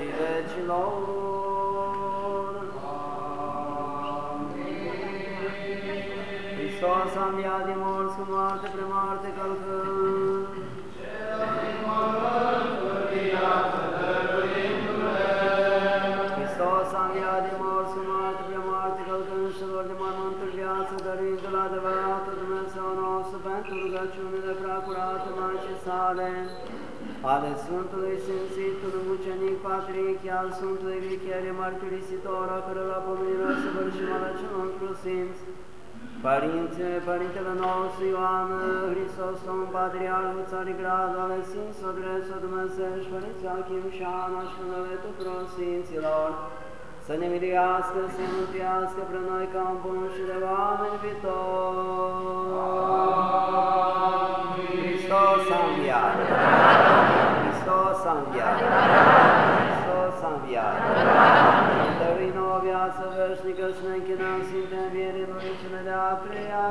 vecii vecilor. Hristos a înviat din morți cu moarte pre moarte călcând. Hristos a înviat din morți cu moarte pre moarte călcând și lor de mormântul viață, dăruind la adevăratul Dumnezeu nostru pentru rugăciunile prea curate Maicii sale, ale Sfântului Sfințitului Mucenic Patric, al Sfântului Ghichiere Mărturisitor, a cărora pomenirea să vârșim ale celor Sfinți, Părintele, Părintele nostru Ioan Hristos, Domn Patriarhul Țării Gradu, ale Sfinților Dresul Dumnezeu și Părinții Achim și Ana și numele tuturor Sfinților, să ne miliască, să ne mântuiască pre noi ca un bun și de oameni viitori. Hristos a înviat! Hristos a înviat! Hristos a înviat! Dărui nouă viață veșnică și ne închinăm Sfinte învierii lui cele de-a treia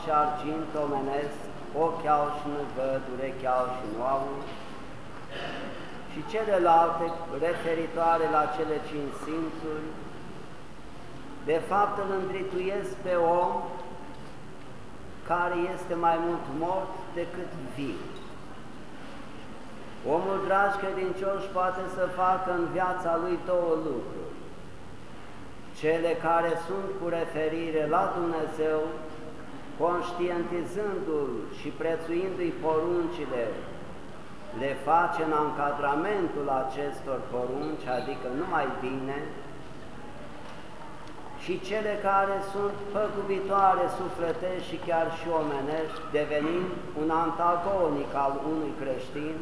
și argint omenesc, ochi au și nu văd, urechi au și nu au, și celelalte referitoare la cele cinci simțuri, de fapt îl îndrituiesc pe om care este mai mult mort decât viu. Omul, dragi credincioși, poate să facă în viața lui două lucruri. Cele care sunt cu referire la Dumnezeu, conștientizându-L și prețuindu-i poruncile, le face în încadramentul acestor porunci, adică numai bine, și cele care sunt păgubitoare sufletești și chiar și omenești, devenind un antagonic al unui creștin,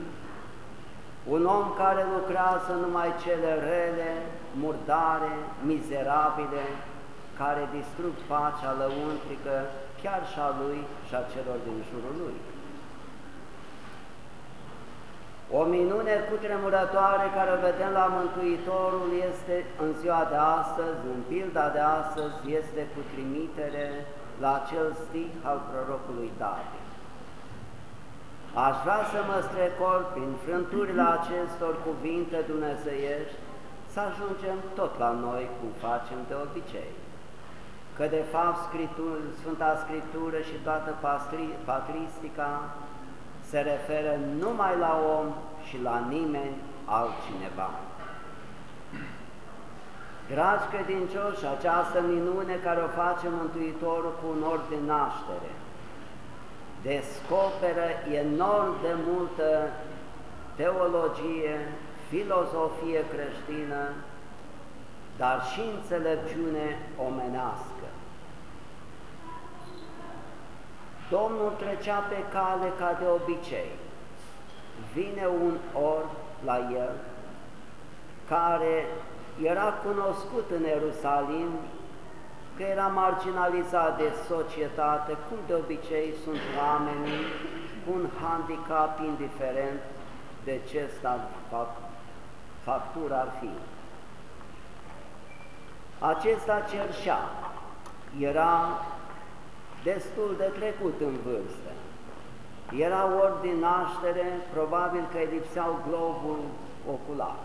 un om care lucrează numai cele rele, murdare, mizerabile, care distrug pacea lăuntrică chiar și a lui și a celor din jurul lui. O minune cutremurătoare care o vedem la Mântuitorul este în ziua de astăzi, în pilda de astăzi, este cu trimitere la acel stih al prorocului David. Aș vrea să mă strecor prin frânturile acestor cuvinte dumnezeiești să ajungem tot la noi cum facem de obicei. Că de fapt Scriptur, Sfânta Scriptură și toată patristica se referă numai la om și la nimeni altcineva. Dragi credincioși, această minune care o face Mântuitorul cu un ori de naștere, descoperă enorm de multă teologie, filozofie creștină, dar și înțelepciune omenească. Domnul trecea pe cale ca de obicei. Vine un or la el, care era cunoscut în Ierusalim, că era marginalizat de societate, cum de obicei sunt oamenii cu un handicap indiferent de ce stat factură ar fi. Acesta cerșea, era destul de trecut în vârstă. Era ori din naștere, probabil că îi lipseau globul ocular.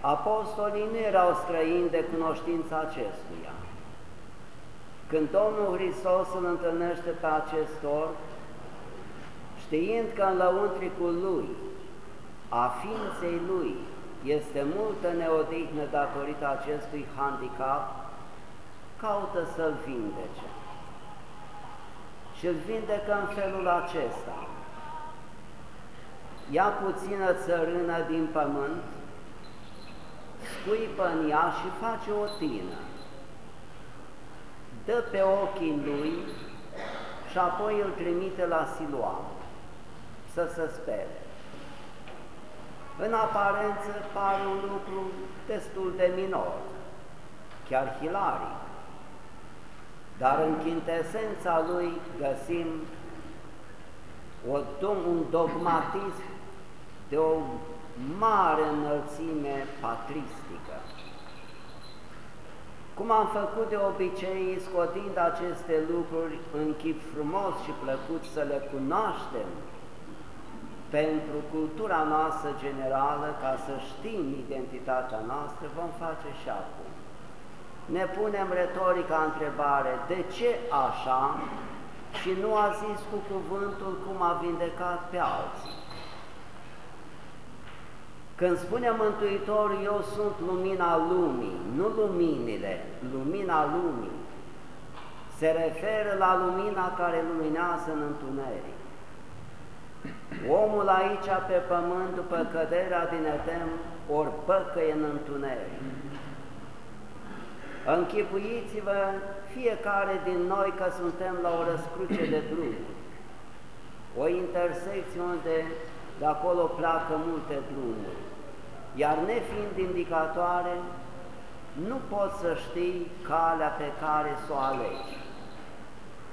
Apostolii nu erau străini de cunoștința acestuia. Când Domnul Hristos îl întâlnește pe acest orb, știind că în lăuntricul Lui, a ființei Lui, este multă neodihnă datorită acestui handicap, caută să-l vindece. Și îl vindecă în felul acesta. Ia puțină țărână din pământ, scuipă în ea și face o tină. Dă pe ochii lui și apoi îl trimite la Siloam să se spere. În aparență pare un lucru destul de minor, chiar hilaric, dar în chintesența lui găsim o, un dogmatism de o mare înălțime patristică. Cum am făcut de obicei, scotind aceste lucruri în chip frumos și plăcut să le cunoaștem, pentru cultura noastră generală, ca să știm identitatea noastră, vom face și acum. Ne punem retorica întrebare, de ce așa și nu a zis cu cuvântul cum a vindecat pe alții? Când spune Mântuitorul, eu sunt lumina lumii, nu luminile, lumina lumii, se referă la lumina care luminează în întuneric. Omul aici pe pământ, după căderea din Etem, ori păcăie în întuneric. Închipuiți-vă fiecare din noi că suntem la o răscruce de drum, o intersecție unde de acolo pleacă multe drumuri, iar nefiind indicatoare, nu poți să știi calea pe care să o alegi.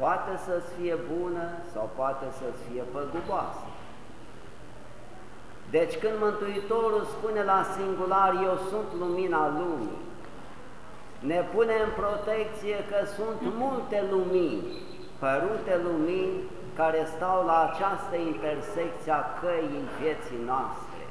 Poate să-ți fie bună sau poate să-ți fie păguboasă. Deci când Mântuitorul spune la singular, eu sunt lumina lumii, ne pune în protecție că sunt multe lumini, părute lumini, care stau la această intersecție a căii vieții noastre.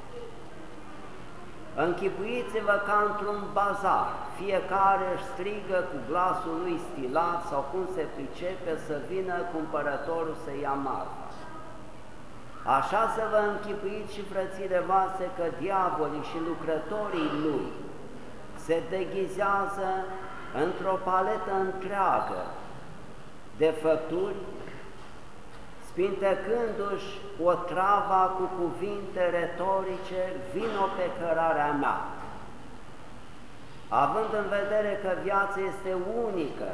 Închipuiți-vă ca într-un bazar, fiecare își strigă cu glasul lui stilat sau cum se pricepe să vină cumpărătorul să ia marfa. Așa să vă închipuiți și frățile voastre că diavolii și lucrătorii lui se deghizează într-o paletă întreagă de fături, spintecându-și o trava cu cuvinte retorice, vino pe cărarea mea. Având în vedere că viața este unică,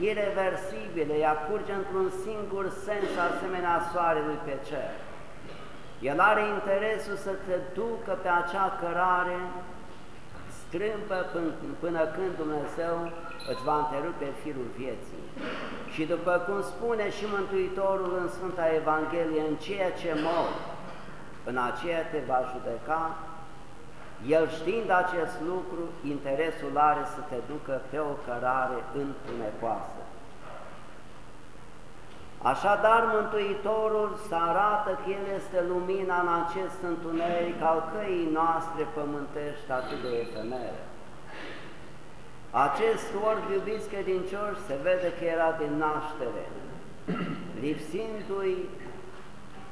irreversibilă, ea curge într-un singur sens asemenea soarelui pe cer, el are interesul să te ducă pe acea cărare strâmpă până, până când Dumnezeu îți va întrerupe firul vieții. Și după cum spune și Mântuitorul în Sfânta Evanghelie, în ceea ce mor, în aceea te va judeca, el știind acest lucru, interesul are să te ducă pe o cărare întunecoasă. Așadar, Mântuitorul să arată că El este lumina în acest întuneric al căii noastre pământești atât de efemere. Acest orb, iubiți credincioși, se vede că era din naștere, lipsindu-i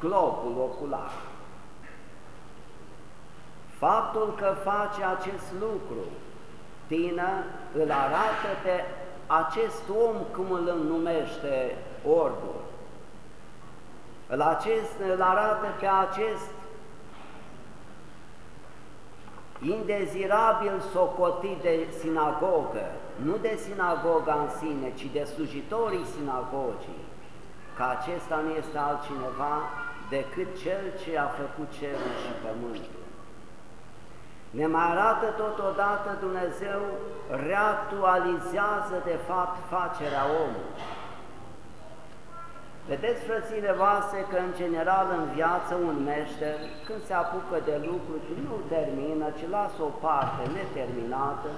globul ocular. Faptul că face acest lucru, tine îl arată pe acest om, cum îl numește orbul, îl, acest, îl arată pe acest indezirabil socotit de sinagogă, nu de sinagoga în sine, ci de slujitorii sinagogii, că acesta nu este altcineva decât Cel ce a făcut cerul și pământul. Ne mai arată totodată Dumnezeu reactualizează de fapt facerea omului. Vedeți, frățile voastre, că în general în viață un meșter, când se apucă de lucruri, nu termină, ci lasă o parte neterminată,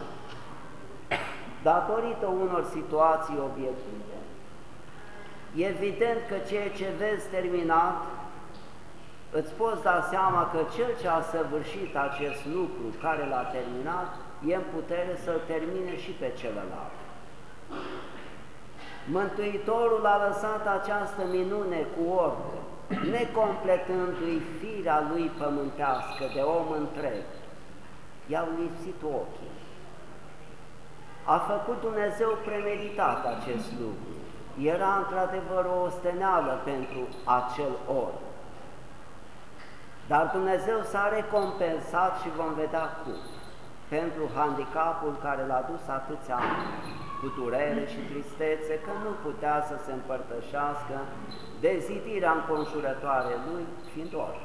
datorită unor situații obiective. Evident că ceea ce vezi terminat îți poți da seama că cel ce a săvârșit acest lucru, care l-a terminat, e în putere să-l termine și pe celălalt. Mântuitorul a lăsat această minune cu ordine, necompletându-i firea lui pământească de om întreg. I-au lipsit ochii. A făcut Dumnezeu premeditat acest lucru. Era într-adevăr o osteneală pentru acel orb. Dar Dumnezeu s-a recompensat și vom vedea cum. Pentru handicapul care l-a dus atâția ani, cu durere și tristețe, că nu putea să se împărtășească de zidirea înconjurătoare lui, fiind orb.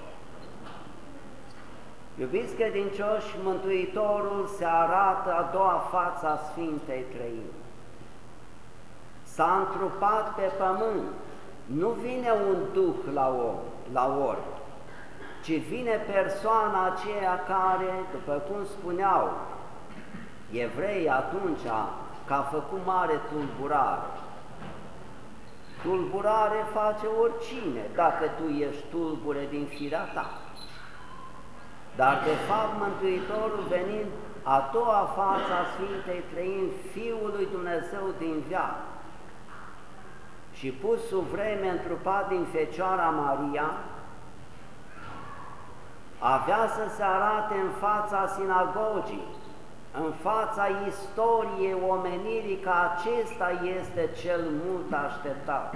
Iubiți credincioși, Mântuitorul se arată a doua față a Sfintei Trăimi. S-a întrupat pe pământ, nu vine un duh la om, la orb, ci vine persoana aceea care, după cum spuneau evrei atunci, că a făcut mare tulburare. Tulburare face oricine, dacă tu ești tulbure din firea ta. Dar de fapt Mântuitorul venind a doua față a Sfintei Trăim, Fiul lui Dumnezeu din viață și pus sub vreme întrupat din Fecioara Maria, avea să se arate în fața sinagogii, în fața istoriei omenirii că acesta este cel mult așteptat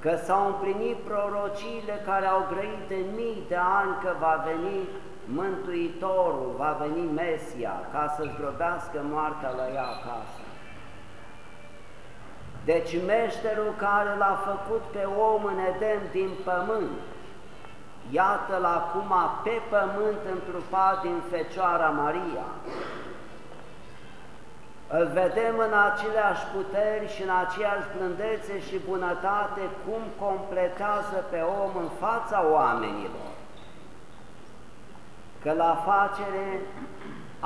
că s-au împlinit prorociile care au grăit de mii de ani că va veni Mântuitorul, va veni Mesia, ca să-și grobească moartea la ea acasă. Deci meșterul care l-a făcut pe om în Eden din pământ, iată-l acum pe pământ întrupat din Fecioara Maria, îl vedem în aceleași puteri și în aceeași blândețe și bunătate cum completează pe om în fața oamenilor. Că la facere,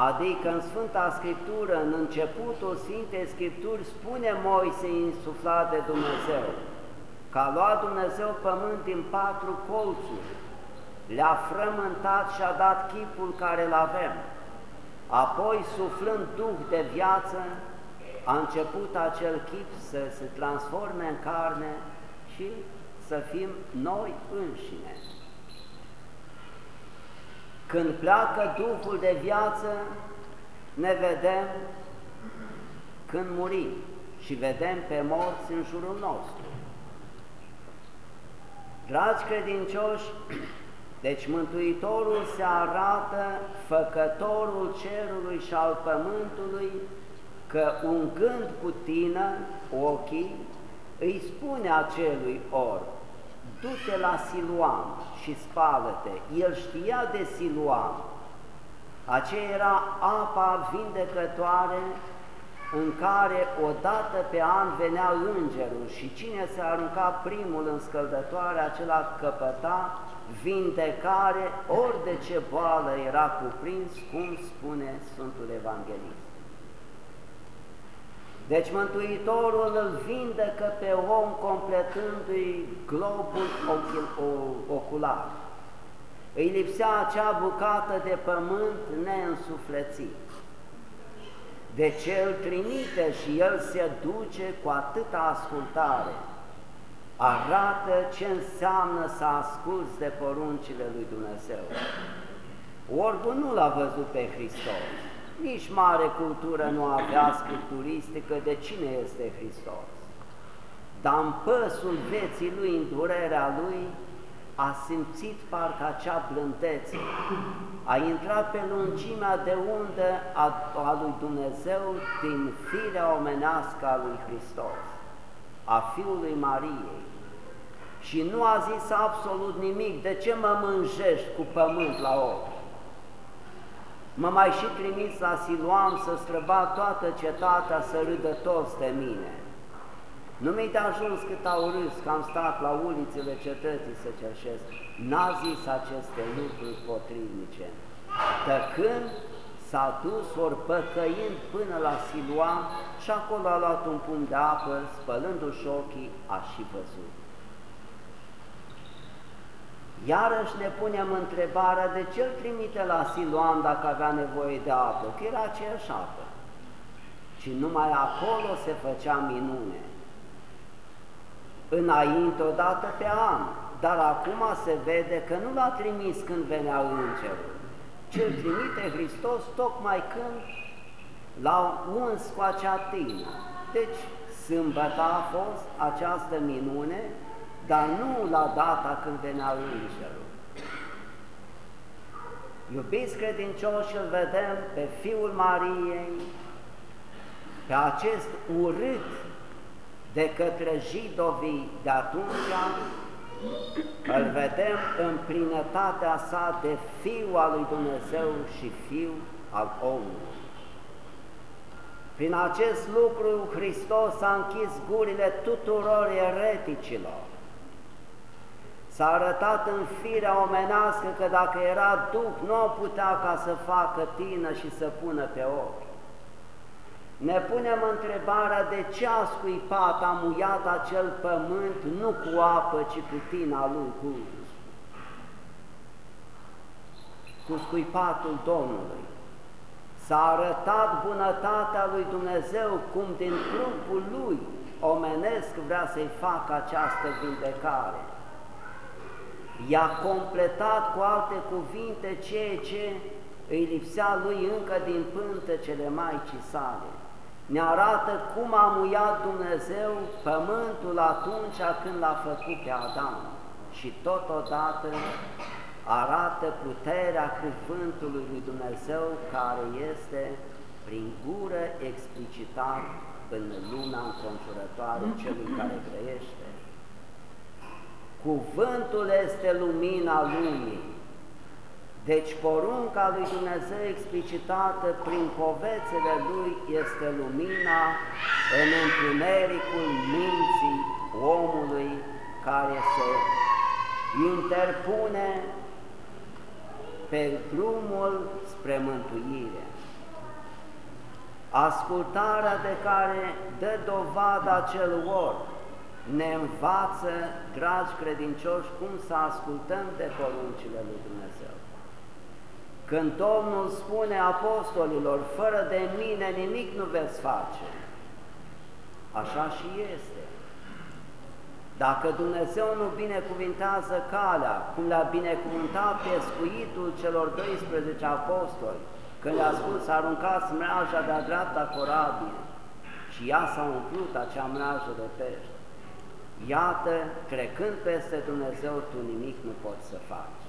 adică în Sfânta Scriptură, în începutul Sfintei Scripturi, spune Moise insuflat de Dumnezeu, că a luat Dumnezeu pământ din patru colțuri, le-a frământat și a dat chipul care îl avem Apoi, suflând Duh de viață, a început acel chip să se transforme în carne și să fim noi înșine. Când pleacă Duhul de viață, ne vedem când murim și vedem pe morți în jurul nostru. Dragi credincioși, deci Mântuitorul se arată făcătorul cerului și al pământului că un gând cu tine, ochii, îi spune acelui or, du-te la Siluam și spală-te. El știa de Siluam. Aceea era apa vindecătoare în care odată pe an venea îngerul și cine se arunca primul în scăldătoare, acela căpăta vindecare ori de ce boală era cuprins, cum spune Sfântul Evanghelist. Deci Mântuitorul îl vindecă pe om completându-i globul ocular. Îi lipsea acea bucată de pământ neînsuflețit. De ce îl trimite și el se duce cu atâta ascultare, arată ce înseamnă să asculți de poruncile lui Dumnezeu. Orbul nu l-a văzut pe Hristos, nici mare cultură nu avea scripturistică de cine este Hristos. Dar în păsul vieții lui, în durerea lui, a simțit parcă acea blândețe, a intrat pe lungimea de undă a, a lui Dumnezeu din firea omenească a lui Hristos, a Fiului Mariei, și nu a zis absolut nimic, de ce mă mânjești cu pământ la ochi? Mă mai și trimis la Siluam să străba toată cetatea să râdă toți de mine. Nu mi-i de ajuns cât au râs că am stat la ulițele cetății să cerșesc. N-a zis aceste lucruri potrivnice. Tăcând, s-a dus ori păcăind până la Siluam și acolo a luat un pumn de apă, spălându-și ochii, a și văzut. Iarăși ne punem întrebarea de ce îl trimite la Siloam dacă avea nevoie de apă, că era aceeași apă. Și numai acolo se făcea minune. Înainte, odată pe an, dar acum se vede că nu l-a trimis când venea îngerul, ci îl trimite Hristos tocmai când l-a uns cu acea tină. Deci, sâmbătă a fost această minune, dar nu la data când venea îngerul. Iubiți credincioși, îl vedem pe Fiul Mariei, pe acest urât de către jidovii de atunci, îl vedem în plinătatea sa de Fiu al lui Dumnezeu și Fiu al omului. Prin acest lucru Hristos a închis gurile tuturor ereticilor. S-a arătat în firea omenească că dacă era Duh, nu o putea ca să facă tină și să pună pe ochi. Ne punem întrebarea de ce a scuipat, a muiat acel pământ, nu cu apă, ci cu tina lui, cu, cu scuipatul Domnului. S-a arătat bunătatea lui Dumnezeu, cum din trupul lui omenesc vrea să-i facă această vindecare. I-a completat cu alte cuvinte ceea ce îi lipsea lui încă din pântecele Maicii sale. Ne arată cum a muiat Dumnezeu pământul atunci când l-a făcut pe Adam și totodată arată puterea cuvântului lui Dumnezeu care este prin gură explicitat în lumea înconjurătoare celui care trăiește. Cuvântul este lumina lumii, deci porunca lui Dumnezeu explicitată prin povețele lui este lumina în întunericul minții omului care se interpune pe drumul spre mântuire. Ascultarea de care dă dovadă acel orb ne învață, dragi credincioși, cum să ascultăm de poruncile lui Dumnezeu. Când Domnul spune apostolilor, fără de mine nimic nu veți face, așa și este. Dacă Dumnezeu nu binecuvintează calea, cum le-a binecuvântat pescuitul celor 12 apostoli, când le-a spus să aruncați mreaja de-a dreapta corabie și ea s-a umplut acea mreajă de pești. Iată, trecând peste Dumnezeu, tu nimic nu poți să faci.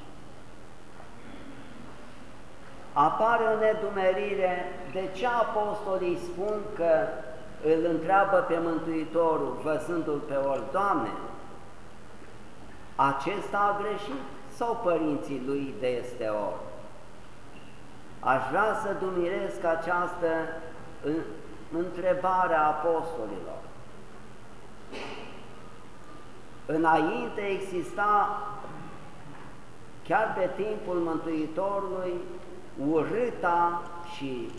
Apare o nedumerire de ce apostolii spun că îl întreabă pe Mântuitorul, văzându-l pe ori, Doamne, acesta a greșit sau părinții lui de este ori? Aș vrea să dumiresc această întrebare a apostolilor. Înainte exista, chiar pe timpul Mântuitorului, urâta și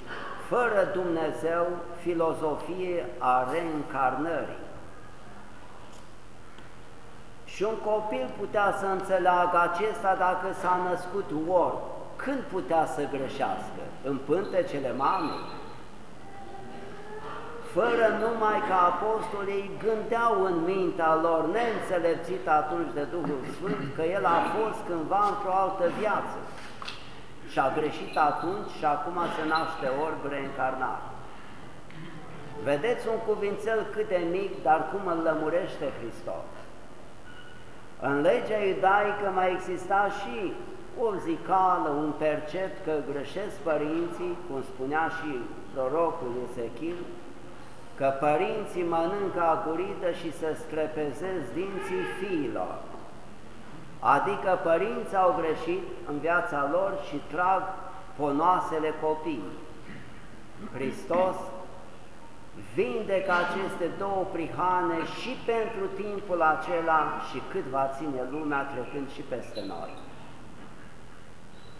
fără Dumnezeu filozofie a reîncarnării. Și un copil putea să înțeleagă acesta dacă s-a născut orb. Când putea să greșească? În pântecele mamei? Fără numai că apostolii gândeau în mintea lor, neînțelepțit atunci de Duhul Sfânt, că el a fost cândva într-o altă viață și a greșit atunci și acum se naște orb reîncarnat. Vedeți un cuvințel cât de mic, dar cum îl lămurește Hristos. În legea iudaică mai exista și o zicală, un percept că greșesc părinții, cum spunea și prorocul Ezechil, că părinții mănâncă agurită și se strepezesc dinții fiilor. Adică părinții au greșit în viața lor și trag ponoasele copii. Hristos vindecă aceste două prihane și pentru timpul acela și cât va ține lumea trecând și peste noi.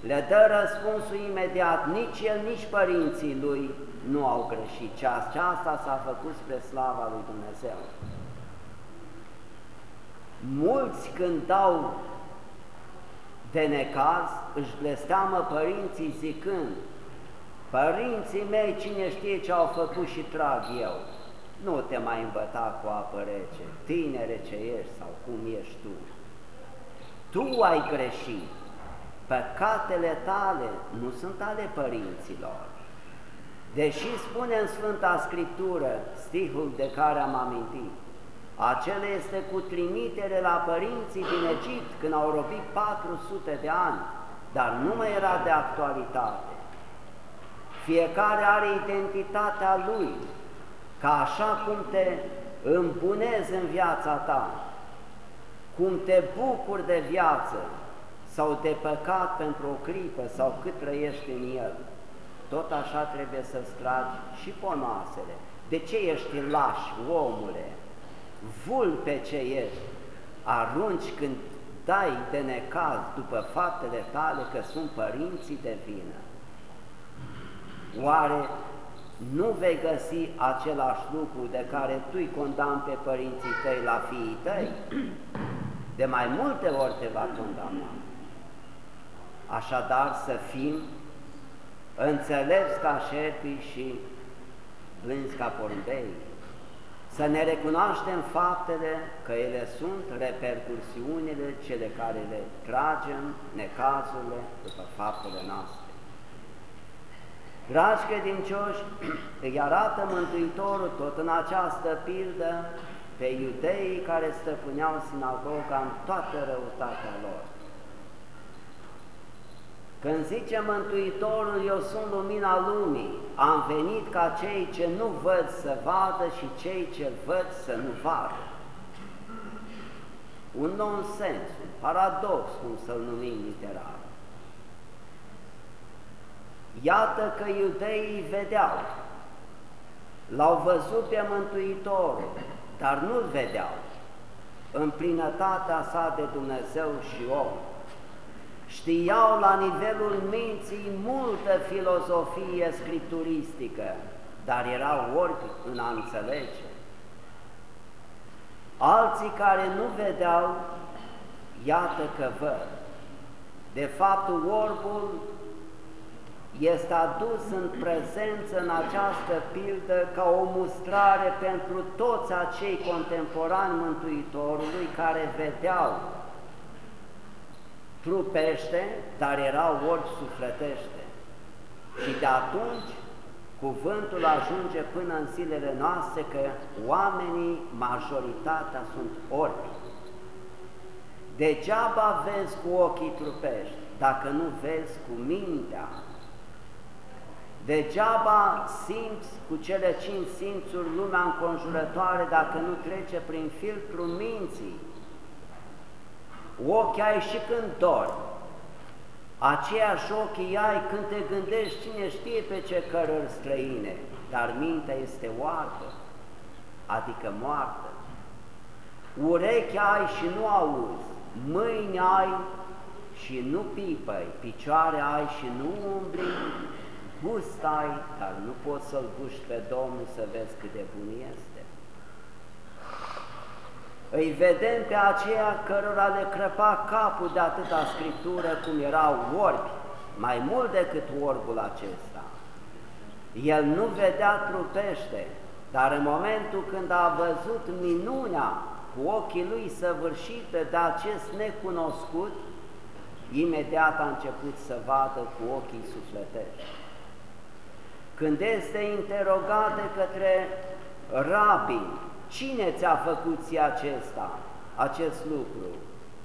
Le dă răspunsul imediat, nici el, nici părinții lui nu au greșit, ci aceasta s-a făcut spre slava lui Dumnezeu. Mulți când dau de necaz își blesteamă părinții zicând, Părinții mei, cine știe ce au făcut și trag eu, nu te mai îmbăta cu apă rece, tinere ce ești sau cum ești tu. Tu ai greșit, păcatele tale nu sunt ale părinților. Deși spune în Sfânta Scriptură, stihul de care am amintit, acela este cu trimitere la părinții din Egipt când au robit 400 de ani, dar nu mai era de actualitate. Fiecare are identitatea lui, ca așa cum te îmbunezi în viața ta, cum te bucuri de viață sau de păcat pentru o clipă sau cât trăiești în el, tot așa trebuie să-ți tragi și ponoasele. De ce ești laș, omule? Vulpe ce ești? Arunci când dai de necaz după faptele tale că sunt părinții de vină. Oare nu vei găsi același lucru de care tu îi condamni pe părinții tăi la fiii tăi? De mai multe ori te va condamna. Așadar să fim înțelepți ca șerpii și blânzi ca porumbei, să ne recunoaștem faptele că ele sunt repercursiunile cele care le tragem, necazurile după faptele noastre. Dragi credincioși, îi arată Mântuitorul tot în această pildă pe iudeii care stăpâneau sinagoga în toată răutatea lor. Când zice Mântuitorul, eu sunt lumina lumii, am venit ca cei ce nu văd să vadă și cei ce văd să nu vadă. Un nonsens, un paradox, cum să-l numim literar. Iată că iudeii vedeau, l-au văzut pe Mântuitorul, dar nu-l vedeau în plinătatea sa de Dumnezeu și om. Știau la nivelul minții multă filozofie scripturistică, dar erau orbi în a înțelege. Alții care nu vedeau, iată că văd. De fapt, orbul este adus în prezență în această pildă ca o mustrare pentru toți acei contemporani Mântuitorului care vedeau trupește, dar erau ori sufletește. Și de atunci cuvântul ajunge până în zilele noastre că oamenii, majoritatea, sunt orbi. Degeaba vezi cu ochii trupești, dacă nu vezi cu mintea, Degeaba simți cu cele cinci simțuri lumea înconjurătoare dacă nu trece prin filtrul minții. Ochii ai și când dormi. Aceiași ochii ai când te gândești cine știe pe ce cărări străine, dar mintea este oartă, adică moartă. Urechi ai și nu auzi, mâini ai și nu pipăi, picioare ai și nu umbli, gust ai, dar nu poți să-L guști pe Domnul să vezi cât de bun este. Îi vedem pe aceia cărora le crăpa capul de atâta scriptură cum erau orbi, mai mult decât orbul acesta. El nu vedea trupește, dar în momentul când a văzut minunea cu ochii lui săvârșită de acest necunoscut, imediat a început să vadă cu ochii sufletești când este interogat de către rabi, cine ți-a făcut ție acesta, acest lucru?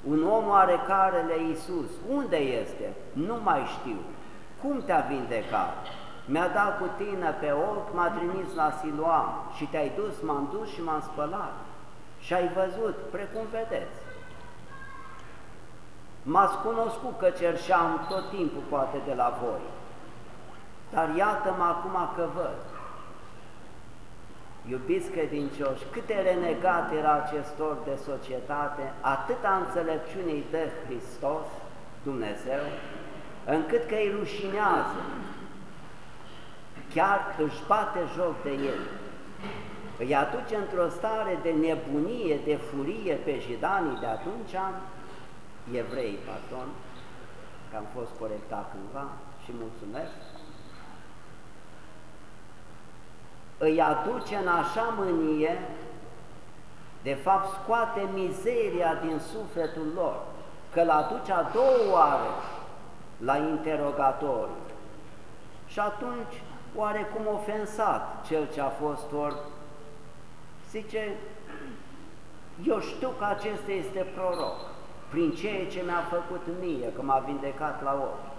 Un om oarecarele Iisus, unde este? Nu mai știu. Cum te-a vindecat? Mi-a dat cu tine pe ochi, m-a trimis la Siloam și te-ai dus, m-am dus și m-am spălat. Și ai văzut, precum vedeți. M-ați cunoscut că cerșeam tot timpul poate de la voi dar iată-mă acum că văd. Iubiți credincioși, cât de renegat era acest or de societate, atâta înțelepciune îi dă Hristos, Dumnezeu, încât că îi rușinează, chiar își bate joc de el, îi aduce într-o stare de nebunie, de furie pe jidanii de atunci, evrei, pardon, dacă am fost corectat cândva și mulțumesc, îi aduce în așa mânie, de fapt scoate mizeria din sufletul lor, că l aduce a doua oară la interogatoriu. Și atunci, oarecum ofensat cel ce a fost orb, zice, eu știu că acesta este proroc, prin ceea ce mi-a făcut mie, că m-a vindecat la ochi.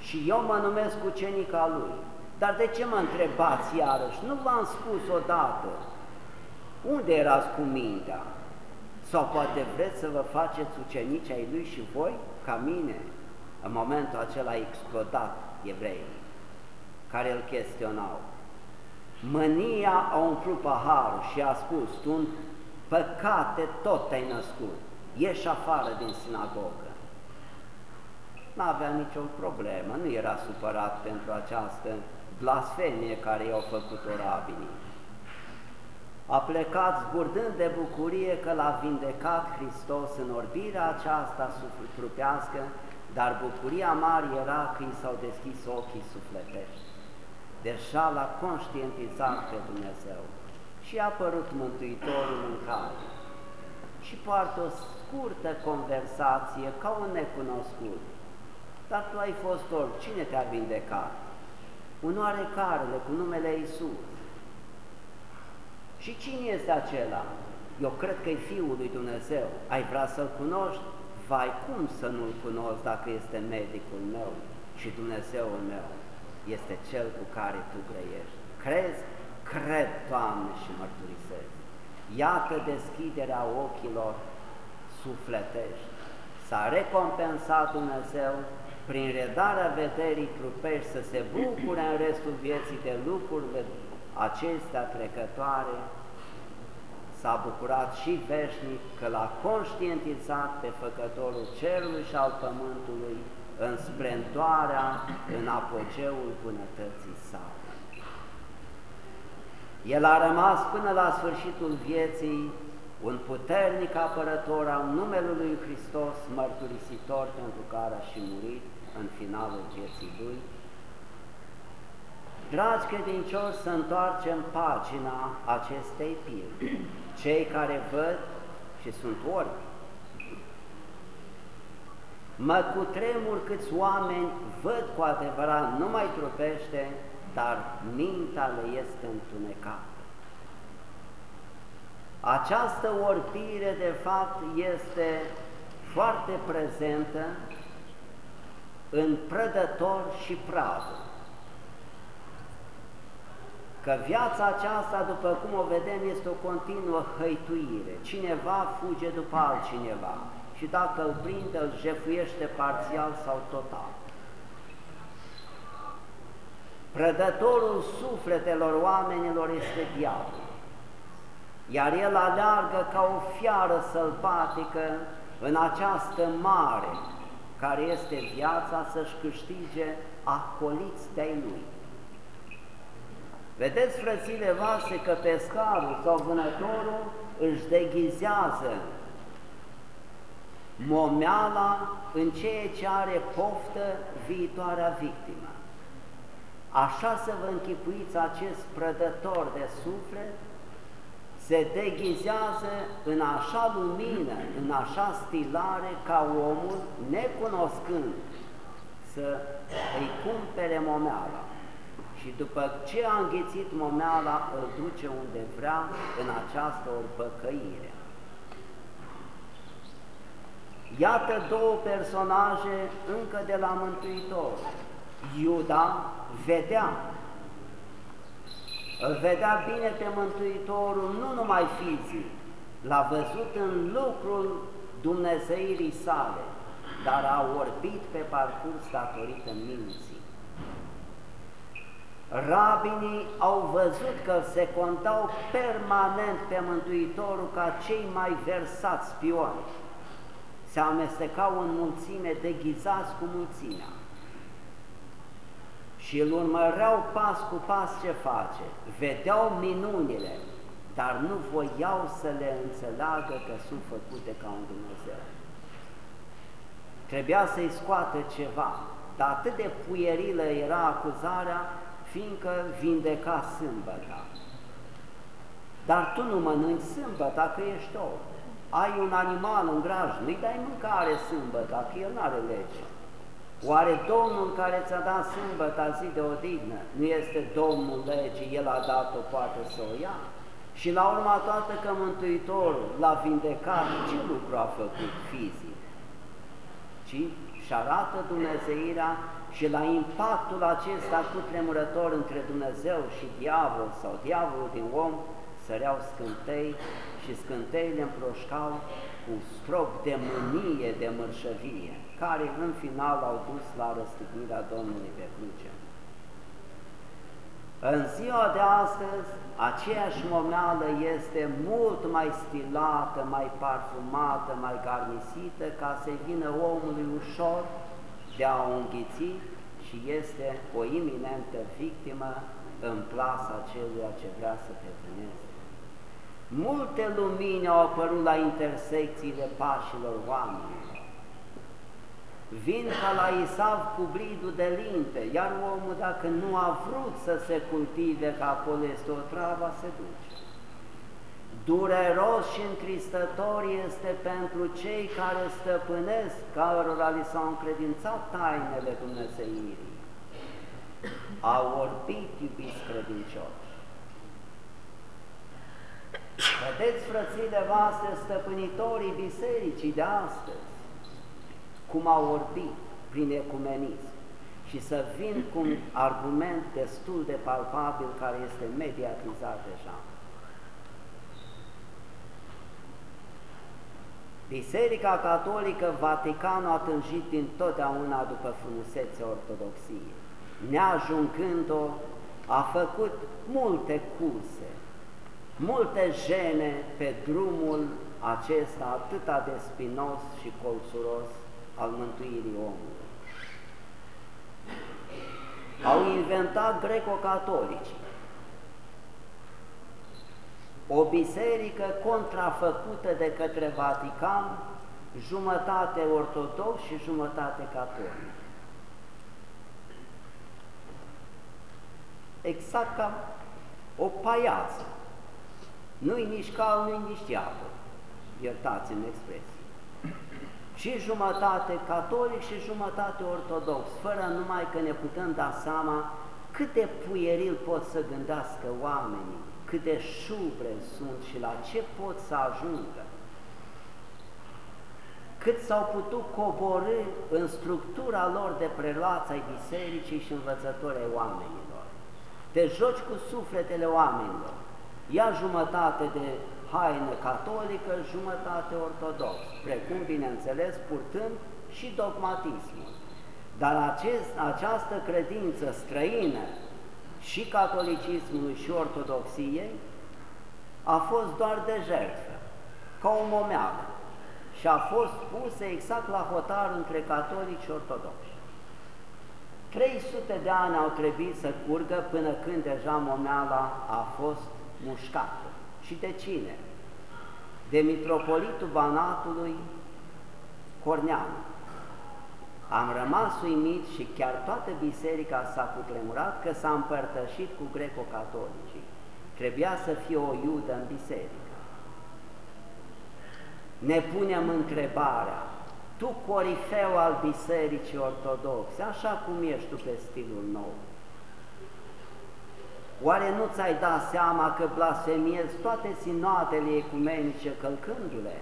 Și eu mă numesc ucenica lui. Dar de ce mă întrebați iarăși? Nu v-am spus odată. Unde erați cu mintea? Sau poate vreți să vă faceți ucenici ai lui și voi, ca mine? În momentul acela a explodat evreii, care îl chestionau. Mânia a umplut paharul și a spus, tu în păcate tot te-ai născut, ieși afară din sinagogă. Nu avea nicio problemă, nu era supărat pentru această blasfemie care i-au făcut-o rabinii. A plecat zburdând de bucurie că l-a vindecat Hristos în orbirea aceasta trupească, dar bucuria mare era că i s-au deschis ochii sufletești. Deja l-a conștientizat pe Dumnezeu și a apărut Mântuitorul în care și poartă o scurtă conversație ca un necunoscut. Dar tu ai fost orb, cine te-a vindecat? Un oarecarele cu numele Iisus. Și cine este acela? Eu cred că e Fiul lui Dumnezeu. Ai vrea să-L cunoști? Vai, cum să nu-L cunosc dacă este medicul meu și Dumnezeul meu este Cel cu care tu grăiești? Crezi? Cred, Doamne, și mărturisesc. Iată deschiderea ochilor sufletești. S-a recompensat Dumnezeu prin redarea vederii trupești să se bucure în restul vieții de lucrurile acestea trecătoare, s-a bucurat și veșnic că l-a conștientizat pe Făcătorul Cerului și al Pământului în splendoarea, în apogeul bunătății sale. El a rămas până la sfârșitul vieții un puternic apărător al numelui lui Hristos, mărturisitor pentru care a și murit în finalul vieții lui. Dragi credincioși, să întoarcem pagina acestei pile. Cei care văd și sunt orbi, mă cutremur câți oameni văd cu adevărat, nu mai trupește, dar mintea le este întunecată. Această orbire, de fapt, este foarte prezentă în prădător și pradă. Că viața aceasta, după cum o vedem, este o continuă hăituire. Cineva fuge după altcineva și dacă îl prinde, îl jefuiește parțial sau total. Prădătorul sufletelor oamenilor este diavolul iar el aleargă ca o fiară sălbatică în această mare care este viața să-și câștige acoliți de lui. Vedeți, frățile voastre, că pescarul sau vânătorul își deghizează momeala în ceea ce are poftă viitoarea victimă. Așa să vă închipuiți acest prădător de suflet se deghizează în așa lumină, în așa stilare ca omul, necunoscând, să îi cumpere momeala și după ce a înghețit momeala, îl duce unde vrea în această orpăcăire. Iată două personaje încă de la Mântuitor. Iuda vedea îl vedea bine pe Mântuitorul, nu numai fizic, l-a văzut în lucrul Dumnezeirii sale, dar a orbit pe parcurs datorită minții. Rabinii au văzut că se contau permanent pe Mântuitorul ca cei mai versați spioni. Se amestecau în mulțime, deghizați cu mulțimea și îl urmăreau pas cu pas ce face, vedeau minunile, dar nu voiau să le înțeleagă că sunt făcute ca un Dumnezeu. Trebuia să-i scoată ceva, dar atât de puierilă era acuzarea, fiindcă vindeca sâmbăta. Dar tu nu mănânci sâmbăta că ești om. Ai un animal în graj, nu-i dai mâncare sâmbăta, că el nu are lege. Oare Domnul care ți-a dat sâmbăta zi de odihnă nu este Domnul legii, El a dat-o, poate să o ia? Și la urma toată că Mântuitorul l-a vindecat, ce lucru a făcut fizic? Ci și arată Dumnezeirea și la impactul acesta cu tremurător între Dumnezeu și diavol sau diavolul din om, săreau scântei și scânteile împroșcau cu strop de mânie, de mărșăvie, care în final au dus la răstignirea Domnului pe cruce. În ziua de astăzi, aceeași momeală este mult mai stilată, mai parfumată, mai garnisită, ca să vină omului ușor de a o înghiți și este o iminentă victimă în plasa celuia ce vrea să te vâneze. Multe lumini au apărut la intersecțiile pașilor oamenilor. Vin ca la Isav cu bridul de linte, iar omul dacă nu a vrut să se cultive, că acolo este o travă, se duce. Dureros și întristător este pentru cei care stăpânesc, cărora li s-au încredințat tainele Dumnezeirii. Au orbit, iubiți credincioși. Vedeți, frățile voastre, stăpânitorii bisericii de astăzi, cum au orbit prin ecumenism și să vin cu un argument destul de palpabil care este mediatizat deja. Biserica Catolică Vaticanul a tânjit din totdeauna după frumusețea ortodoxiei. Neajungând-o, a făcut multe curse, multe jene pe drumul acesta atât de spinos și colțuros al mântuirii omului. Au inventat greco-catolici o biserică contrafăcută de către Vatican, jumătate ortodox și jumătate catolic. Exact ca o paiață. Nu-i nici cal, nu-i nici diavol. Iertați-mi expresie și jumătate catolic și jumătate ortodox, fără numai că ne putem da seama cât de puieril pot să gândească oamenii, cât de șubre sunt și la ce pot să ajungă, cât s-au putut coborâ în structura lor de prelați ai bisericii și învățători ai oamenilor. Te joci cu sufletele oamenilor, ia jumătate de haină catolică, jumătate ortodox, precum, bineînțeles, purtând și dogmatismul. Dar acest, această credință străină și catolicismului și ortodoxiei a fost doar de jertfă, ca o momeală, și a fost pusă exact la hotar între catolici și ortodoxi. 300 de ani au trebuit să curgă până când deja momeala a fost mușcată. Și de cine? De mitropolitul Banatului Corneanu. Am rămas uimit și chiar toată biserica s-a cutremurat că s-a împărtășit cu greco-catolicii. Trebuia să fie o iudă în biserică. Ne punem întrebarea, tu corifeu al bisericii ortodoxe, așa cum ești tu pe stilul nou, Oare nu ți-ai dat seama că blasfemiezi toate sinoatele ecumenice călcându-le?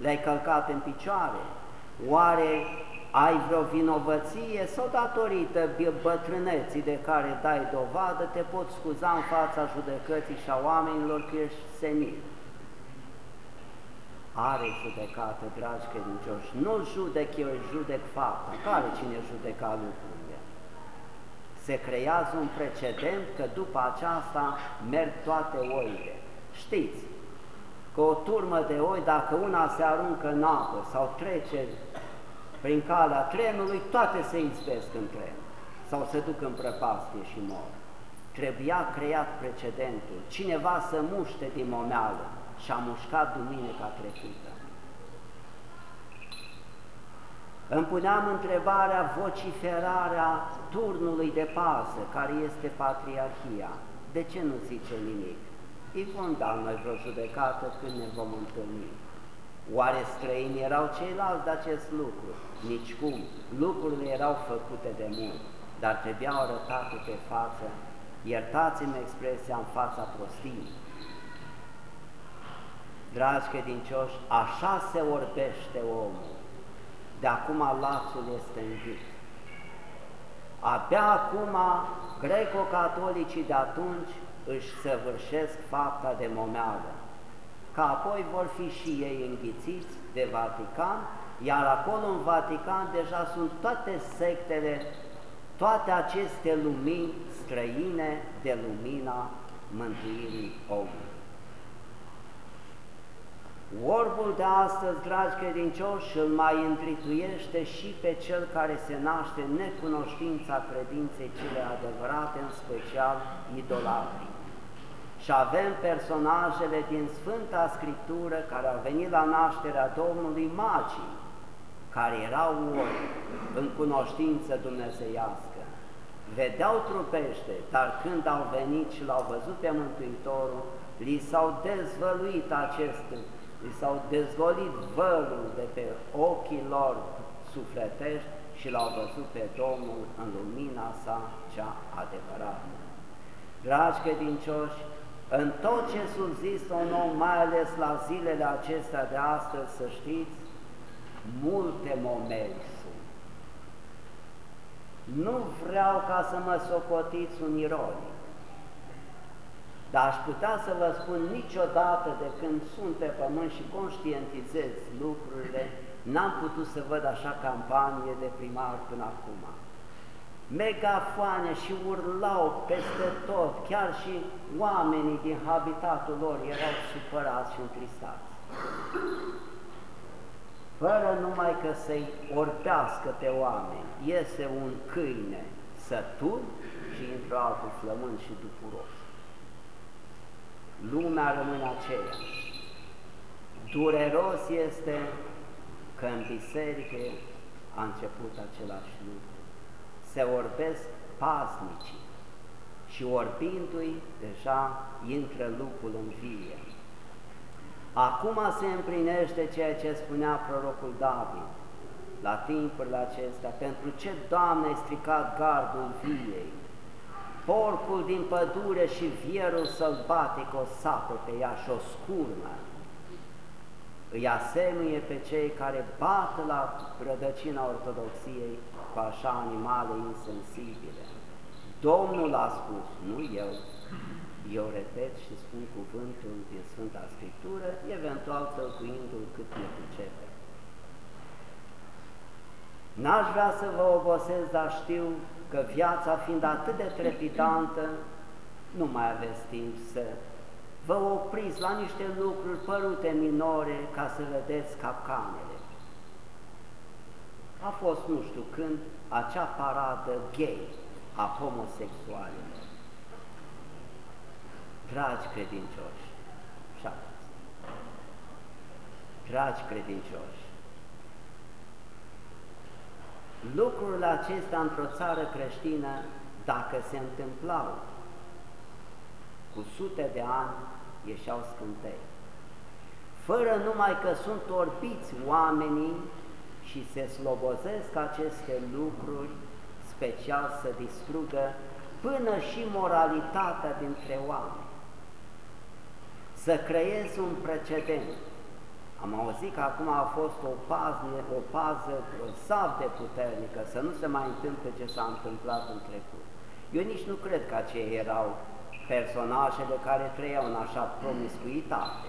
Le-ai călcat în picioare? Oare ai vreo vinovăție sau datorită bătrâneții de care dai dovadă te poți scuza în fața judecății și a oamenilor că ești senil? Are judecată, dragi credincioși, nu judec eu, judec fapta. Care cine judeca lucrul? Se creează un precedent că după aceasta merg toate oile. Știți că o turmă de oi, dacă una se aruncă în apă sau trece prin calea trenului, toate se izbesc în tren sau se duc în prăpastie și mor. Trebuia creat precedentul, cineva să muște din momeală și a mușcat duminica trecută. Îmi puneam întrebarea vociferarea turnului de pază, care este patriarhia. De ce nu zice nimic? Îi vom da noi vreo judecată când ne vom întâlni. Oare străini erau ceilalți de acest lucru? Nici cum. Lucrurile erau făcute de mult, dar trebuiau arătate pe față. Iertați-mi expresia în fața prostiei. Dragi credincioși, așa se orbește omul. De acum lațul este învit. Abia acum greco-catolicii de atunci își săvârșesc fapta de momeală, că apoi vor fi și ei înghițiți de Vatican, iar acolo în Vatican deja sunt toate sectele, toate aceste lumini străine de lumina mântuirii omului. Orbul de astăzi, dragi credincioși, îl mai întrituiește și pe cel care se naște în necunoștința credinței cele adevărate, în special idolatrii. Și avem personajele din Sfânta Scriptură care au venit la nașterea Domnului magii, care erau ori în cunoștință dumnezeiască. Vedeau trupește, dar când au venit și l-au văzut pe Mântuitorul, li s-au dezvăluit acest li s-au dezgolit vărul de pe ochii lor sufletești și l-au văzut pe Domnul în lumina sa cea adevărată. Dragi credincioși, în tot ce subzistă un om, mai ales la zilele acestea de astăzi, să știți, multe momenti sunt. Nu vreau ca să mă socotiți un ironic, dar aș putea să vă spun niciodată de când sunt pe pământ și conștientizez lucrurile, n-am putut să văd așa campanie de primar până acum. Megafoane și urlau peste tot, chiar și oamenii din habitatul lor erau supărați și întristați. Fără numai că să-i orbească pe oameni, iese un câine sătul și intră altul flământ și dupuros lumea rămâne aceeași. Dureros este că în biserică a început același lucru. Se orbesc pasnicii și orbindu-i deja intră lupul în vie. Acum se împlinește ceea ce spunea prorocul David la timpurile acestea, pentru ce, Doamne, ai stricat gardul viei, porcul din pădure și vierul sălbatic o sapă pe ea și o scurnă. Îi asemuie pe cei care bat la rădăcina ortodoxiei cu așa animale insensibile. Domnul a spus, nu eu, eu repet și spun cuvântul din Sfânta Scriptură, eventual tălcuindu-l cât ne pricepe. N-aș vrea să vă obosesc, dar știu că viața fiind atât de trepidantă, nu mai aveți timp să vă opriți la niște lucruri părute minore ca să vedeți capcanele. A fost nu știu când acea paradă gay a homosexualilor. Dragi credincioși, dragi credincioși, Lucrurile acestea într-o țară creștină, dacă se întâmplau cu sute de ani, ieșeau scântei. Fără numai că sunt orbiți oamenii și se slobozesc aceste lucruri, special să distrugă până și moralitatea dintre oameni. Să creezi un precedent am auzit că acum a fost o pază, o pază grozav de puternică, să nu se mai întâmple ce s-a întâmplat în trecut. Eu nici nu cred că aceia erau personajele care trăiau în așa promiscuitate.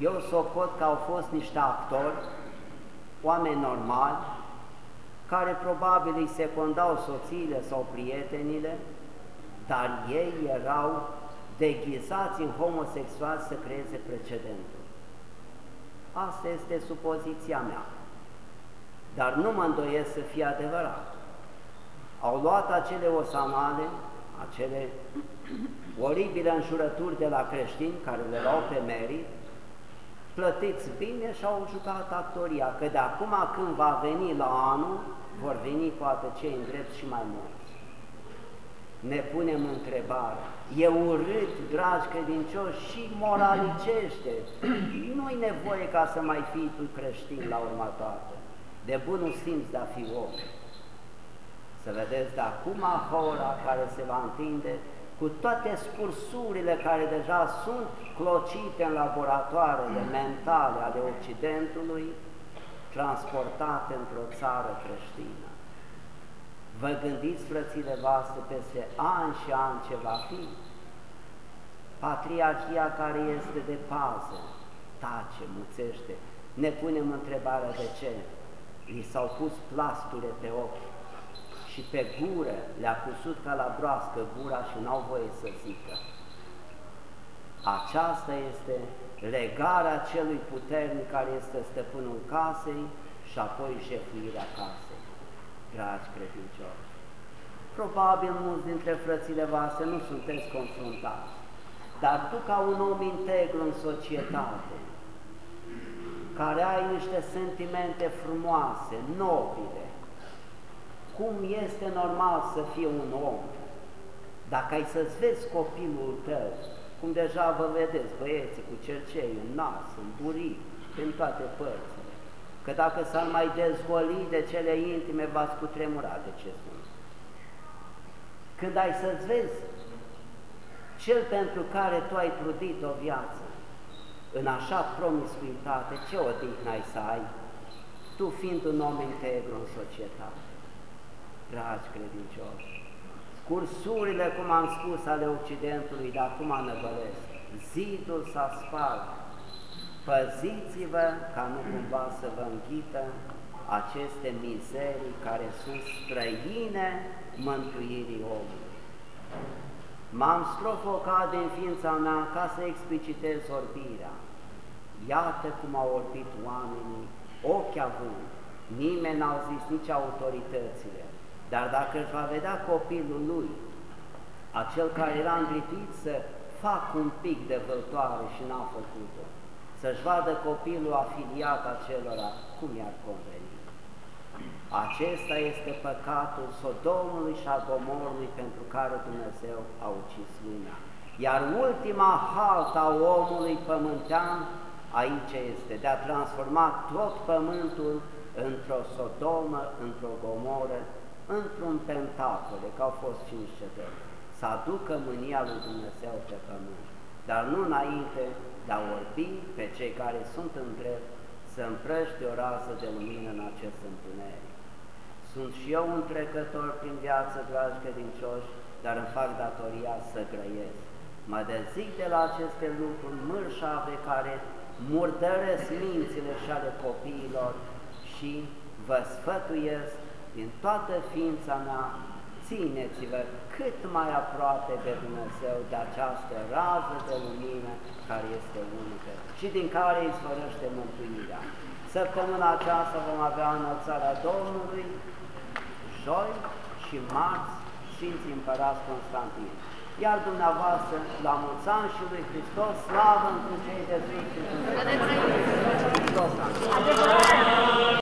Eu socot că au fost niște actori, oameni normali, care probabil îi secundau soțiile sau prietenile, dar ei erau deghizați în homosexual să creeze precedentul. Asta este supoziția mea. Dar nu mă îndoiesc să fie adevărat. Au luat acele osanale, acele oribile înjurături de la creștini care le luau pe merit, plătiți bine și au jucat actoria, că de acum când va veni la anul, vor veni poate cei îndrepți și mai mulți. Ne punem întrebarea, e urât, dragi credincioși, și moralicește. Nu-i nevoie ca să mai fii tu creștin la urma toată, de bunul simț de a fi om. Să vedeți de acum hora care se va întinde cu toate scursurile care deja sunt clocite în laboratoarele mentale ale Occidentului, transportate într-o țară creștină. Vă gândiți, frățile voastre, peste ani și ani ce va fi? Patriarhia care este de pază, tace, muțește, ne punem întrebarea de ce. Li s-au pus plasture pe ochi și pe gură le-a cusut ca la broască gura și n-au voie să zică. Aceasta este legarea celui puternic care este stăpânul casei și apoi jefuirea casei. Dragi credincioși, probabil mulți dintre frățile voastre nu sunteți confruntați, dar tu ca un om integru în societate, care ai niște sentimente frumoase, nobile, cum este normal să fie un om, dacă ai să-ți vezi copilul tău, cum deja vă vedeți băieții cu cercei în nas, în buric, în toate părțile, că dacă s-ar mai dezgoli de cele intime, v-ați cutremura de ce sunt. Când ai să-ți vezi cel pentru care tu ai trudit o viață, în așa promiscuitate, ce odihnă ai să ai, tu fiind un om integru în societate dragi credincioși, cursurile, cum am spus, ale Occidentului, de acum năvălesc, zidul s-a spart, păziți-vă ca nu cumva să vă înghită aceste mizerii care sunt străine mântuirii omului. M-am strofocat din ființa mea ca să explicitez orbirea. Iată cum au orbit oamenii, ochi având, nimeni n-au zis nici autoritățile, dar dacă își va vedea copilul lui, acel care era îngripit să fac un pic de văltoare și n-a făcut-o, să-și vadă copilul afiliat acelora, cum i-ar conveni? Acesta este păcatul Sodomului și a Gomorului pentru care Dumnezeu a ucis lumea. Iar ultima haltă a omului pământean aici este de a transforma tot pământul într-o Sodomă, într-o Gomoră, într-un pentacole, că au fost cinci cetăți, să aducă mânia lui Dumnezeu pe pământ, dar nu înainte de a orbi pe cei care sunt în drept să împrăște o rază de lumină în acest întuneric. Sunt și eu un trecător prin viață, dragi credincioși, dar îmi fac datoria să grăiesc. Mă dezic de la aceste lucruri mărșave care murdăresc mințile și ale copiilor și vă sfătuiesc din toată ființa mea, țineți-vă cât mai aproape de Dumnezeu, de această rază de lumină care este unică și din care izvorăște mântuirea. Săptămâna aceasta vom avea înălțarea Domnului, joi și marți, Sfinții Împărați Constantin. Iar dumneavoastră, la mulți ani și lui Hristos, slavă într cei de Sfinții Hristos.